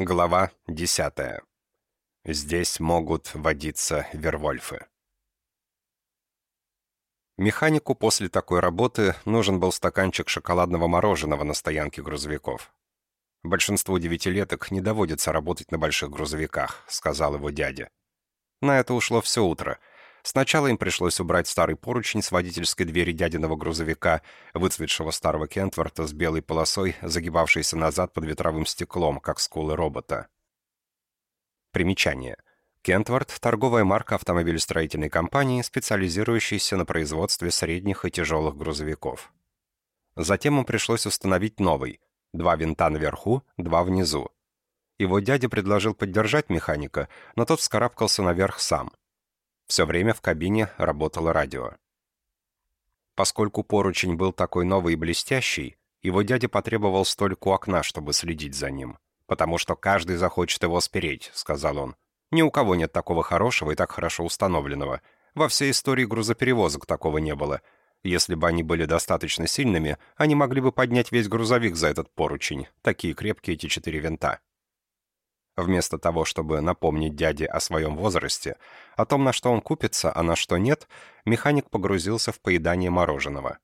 Глава 10. Здесь могут водиться вервольфы. Механику после такой работы нужен был стаканчик шоколадного мороженого на стоянке грузовиков. «Большинству девятилеток не доводится работать на больших грузовиках», — сказал его дядя. На это ушло все утро. Сначала им пришлось убрать старый поручень с водительской двери дядиного грузовика, выцветшего старого Кентворта с белой полосой, загибавшейся назад под ветровым стеклом, как скулы робота. Примечание. Кентворт – торговая марка автомобилестроительной компании, специализирующейся на производстве средних и тяжелых грузовиков. Затем им пришлось установить новый – два винта наверху, два внизу. Его дядя предложил поддержать механика, но тот вскарабкался наверх сам. Все время в кабине работало радио. Поскольку поручень был такой новый и блестящий, его дядя потребовал столько окна, чтобы следить за ним. «Потому что каждый захочет его спереть», — сказал он. «Ни у кого нет такого хорошего и так хорошо установленного. Во всей истории грузоперевозок такого не было. Если бы они были достаточно сильными, они могли бы поднять весь грузовик за этот поручень. Такие крепкие эти четыре винта». Вместо того, чтобы напомнить дяде о своем возрасте, о том, на что он купится, а на что нет, механик погрузился в поедание мороженого.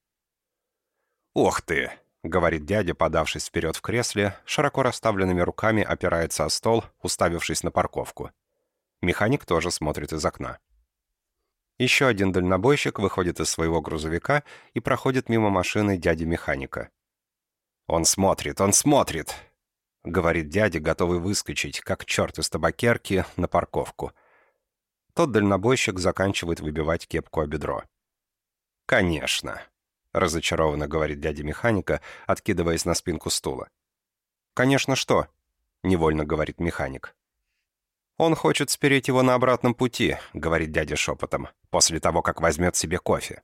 «Ох ты!» — говорит дядя, подавшись вперед в кресле, широко расставленными руками опирается о стол, уставившись на парковку. Механик тоже смотрит из окна. Еще один дальнобойщик выходит из своего грузовика и проходит мимо машины дяди-механика. «Он смотрит, он смотрит!» — говорит дядя, готовый выскочить, как черт из табакерки, на парковку. Тот дальнобойщик заканчивает выбивать кепку о бедро. «Конечно», — разочарованно говорит дядя механика, откидываясь на спинку стула. «Конечно что?» — невольно говорит механик. «Он хочет спереть его на обратном пути», — говорит дядя шепотом, «после того, как возьмет себе кофе».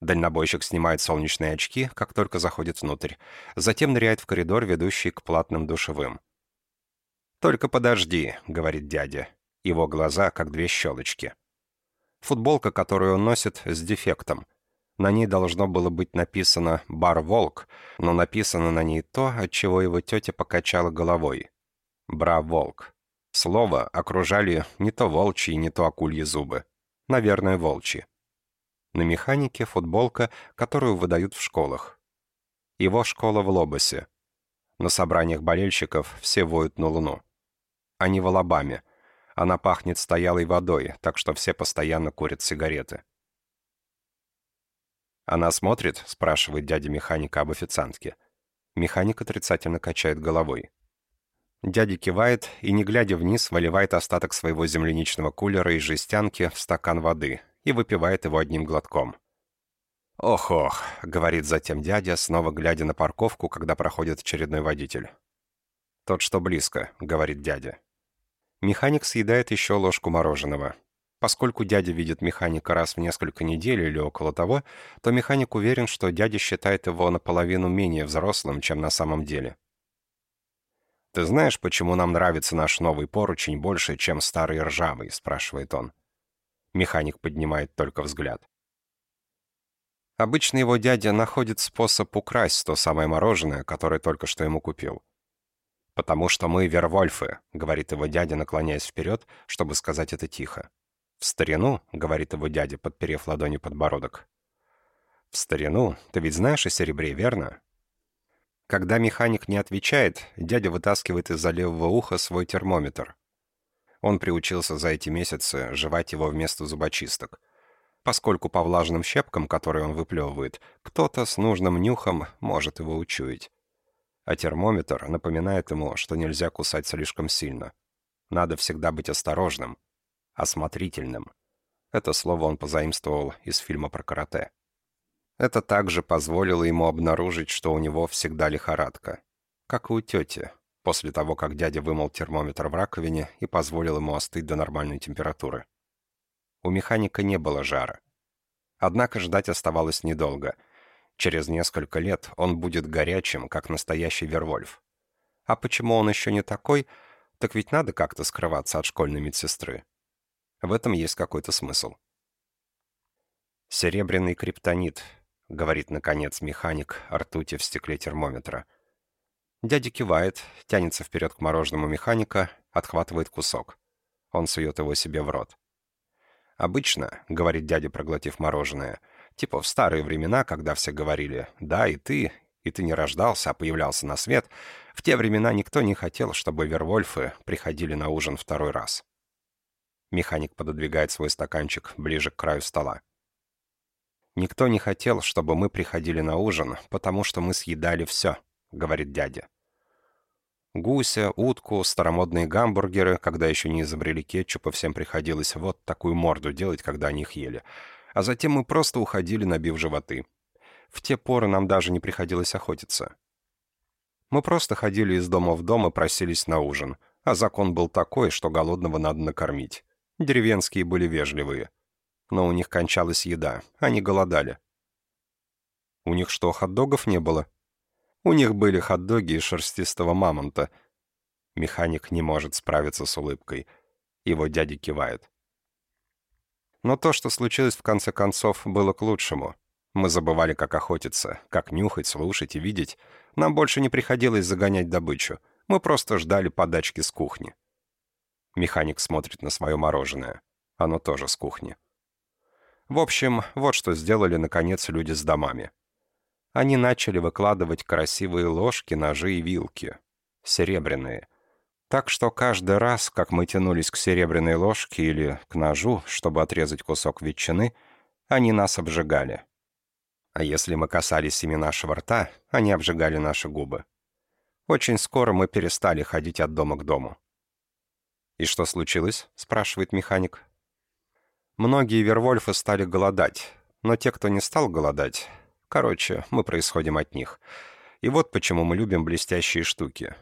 Дальнобойщик снимает солнечные очки, как только заходит внутрь. Затем ныряет в коридор, ведущий к платным душевым. «Только подожди», — говорит дядя. Его глаза, как две щелочки. Футболка, которую он носит, с дефектом. На ней должно было быть написано «Бар Волк», но написано на ней то, от чего его тетя покачала головой. «Бра Волк». Слово окружали не то волчьи, не то акульи зубы. Наверное, волчьи. На механике футболка, которую выдают в школах. Его школа в Лобосе. На собраниях болельщиков все воют на луну. Они в Алабаме. Она пахнет стоялой водой, так что все постоянно курят сигареты. «Она смотрит?» — спрашивает дядя механика об официантке. Механик отрицательно качает головой. Дядя кивает и, не глядя вниз, выливает остаток своего земляничного кулера из жестянки в стакан воды и выпивает его одним глотком. «Ох-ох», — говорит затем дядя, снова глядя на парковку, когда проходит очередной водитель. «Тот, что близко», — говорит дядя. Механик съедает еще ложку мороженого. Поскольку дядя видит механика раз в несколько недель или около того, то механик уверен, что дядя считает его наполовину менее взрослым, чем на самом деле. «Ты знаешь, почему нам нравится наш новый поручень больше, чем старый ржавый?» — спрашивает он. Механик поднимает только взгляд. Обычно его дядя находит способ украсть то самое мороженое, которое только что ему купил. «Потому что мы вервольфы», — говорит его дядя, наклоняясь вперед, чтобы сказать это тихо. «В старину», — говорит его дядя, подперев ладонью подбородок. «В старину? Ты ведь знаешь о серебре, верно?» Когда механик не отвечает, дядя вытаскивает из-за левого уха свой термометр. Он приучился за эти месяцы жевать его вместо зубочисток. Поскольку по влажным щепкам, которые он выплевывает, кто-то с нужным нюхом может его учуять. А термометр напоминает ему, что нельзя кусать слишком сильно. Надо всегда быть осторожным, осмотрительным. Это слово он позаимствовал из фильма про карате. Это также позволило ему обнаружить, что у него всегда лихорадка. Как и у тети, после того, как дядя вымыл термометр в раковине и позволил ему остыть до нормальной температуры. У механика не было жара. Однако ждать оставалось недолго. Через несколько лет он будет горячим, как настоящий Вервольф. А почему он еще не такой, так ведь надо как-то скрываться от школьной медсестры. В этом есть какой-то смысл. «Серебряный криптонит», — говорит, наконец, механик ртути в стекле термометра — Дядя кивает, тянется вперед к мороженому механика, отхватывает кусок. Он сует его себе в рот. «Обычно», — говорит дядя, проглотив мороженое, типа в старые времена, когда все говорили «да, и ты, и ты не рождался, а появлялся на свет», в те времена никто не хотел, чтобы Вервольфы приходили на ужин второй раз. Механик пододвигает свой стаканчик ближе к краю стола. «Никто не хотел, чтобы мы приходили на ужин, потому что мы съедали все», — говорит дядя. Гуся, утку, старомодные гамбургеры, когда еще не изобрели кетчупа, всем приходилось вот такую морду делать, когда они их ели. А затем мы просто уходили, набив животы. В те поры нам даже не приходилось охотиться. Мы просто ходили из дома в дом и просились на ужин. А закон был такой, что голодного надо накормить. Деревенские были вежливые. Но у них кончалась еда, они голодали. У них что, хот-догов не было? У них были хот-доги из шерстистого мамонта. Механик не может справиться с улыбкой. Его дядя кивает. Но то, что случилось в конце концов, было к лучшему. Мы забывали, как охотиться, как нюхать, слушать и видеть. Нам больше не приходилось загонять добычу. Мы просто ждали подачки с кухни. Механик смотрит на свое мороженое. Оно тоже с кухни. В общем, вот что сделали, наконец, люди с домами они начали выкладывать красивые ложки, ножи и вилки. Серебряные. Так что каждый раз, как мы тянулись к серебряной ложке или к ножу, чтобы отрезать кусок ветчины, они нас обжигали. А если мы касались ими нашего рта, они обжигали наши губы. Очень скоро мы перестали ходить от дома к дому. «И что случилось?» — спрашивает механик. Многие вервольфы стали голодать, но те, кто не стал голодать, Короче, мы происходим от них. И вот почему мы любим блестящие штуки.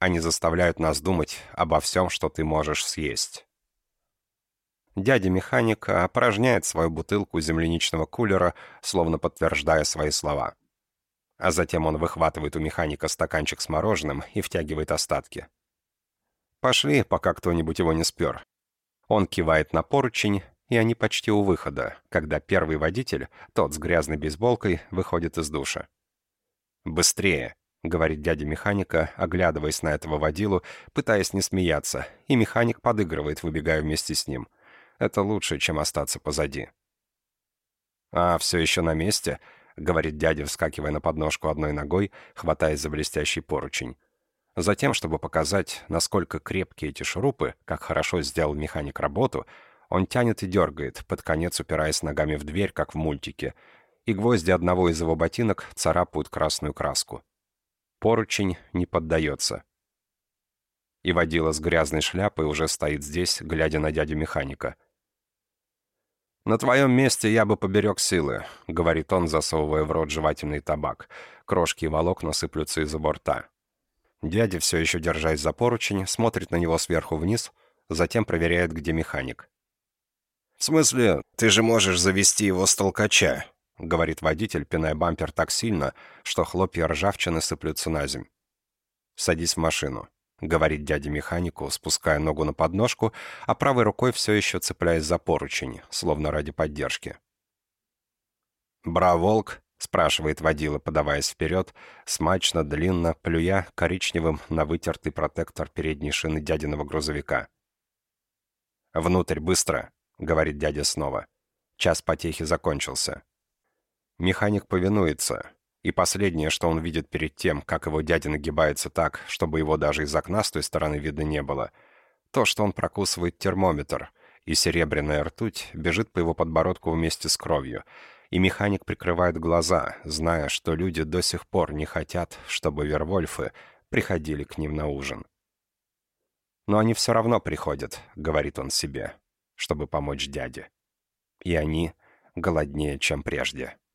Они заставляют нас думать обо всем, что ты можешь съесть. Дядя-механик опорожняет свою бутылку земляничного кулера, словно подтверждая свои слова. А затем он выхватывает у механика стаканчик с мороженым и втягивает остатки. «Пошли, пока кто-нибудь его не спер». Он кивает на поручень, и они почти у выхода, когда первый водитель, тот с грязной бейсболкой, выходит из душа. «Быстрее!» — говорит дядя механика, оглядываясь на этого водилу, пытаясь не смеяться, и механик подыгрывает, выбегая вместе с ним. Это лучше, чем остаться позади. «А, все еще на месте?» — говорит дядя, вскакивая на подножку одной ногой, хватаясь за блестящий поручень. Затем, чтобы показать, насколько крепкие эти шурупы, как хорошо сделал механик работу, он тянет и дергает, под конец упираясь ногами в дверь, как в мультике, и гвозди одного из его ботинок царапают красную краску. Поручень не поддается. И водила с грязной шляпой уже стоит здесь, глядя на дядю механика. «На твоем месте я бы поберег силы», — говорит он, засовывая в рот жевательный табак. Крошки и волокна сыплются из-за борта. Дядя, все еще держась за поручень, смотрит на него сверху вниз, затем проверяет, где механик. «В смысле, ты же можешь завести его с толкача», — говорит водитель, пиная бампер так сильно, что хлопья ржавчины сыплются на земь. «Садись в машину», — говорит дядя механику, спуская ногу на подножку, а правой рукой все еще цепляясь за поручень, словно ради поддержки. «Бра, волк?» — спрашивает водила, подаваясь вперед, смачно, длинно, плюя коричневым на вытертый протектор передней шины дядиного грузовика. «Внутрь, быстро!» — говорит дядя снова. Час потехи закончился. Механик повинуется, и последнее, что он видит перед тем, как его дядя нагибается так, чтобы его даже из окна с той стороны видно не было, то, что он прокусывает термометр, и серебряная ртуть бежит по его подбородку вместе с кровью, и механик прикрывает глаза, зная, что люди до сих пор не хотят, чтобы Вервольфы приходили к ним на ужин. «Но они все равно приходят», — говорит он себе чтобы помочь дяде. И они голоднее, чем прежде.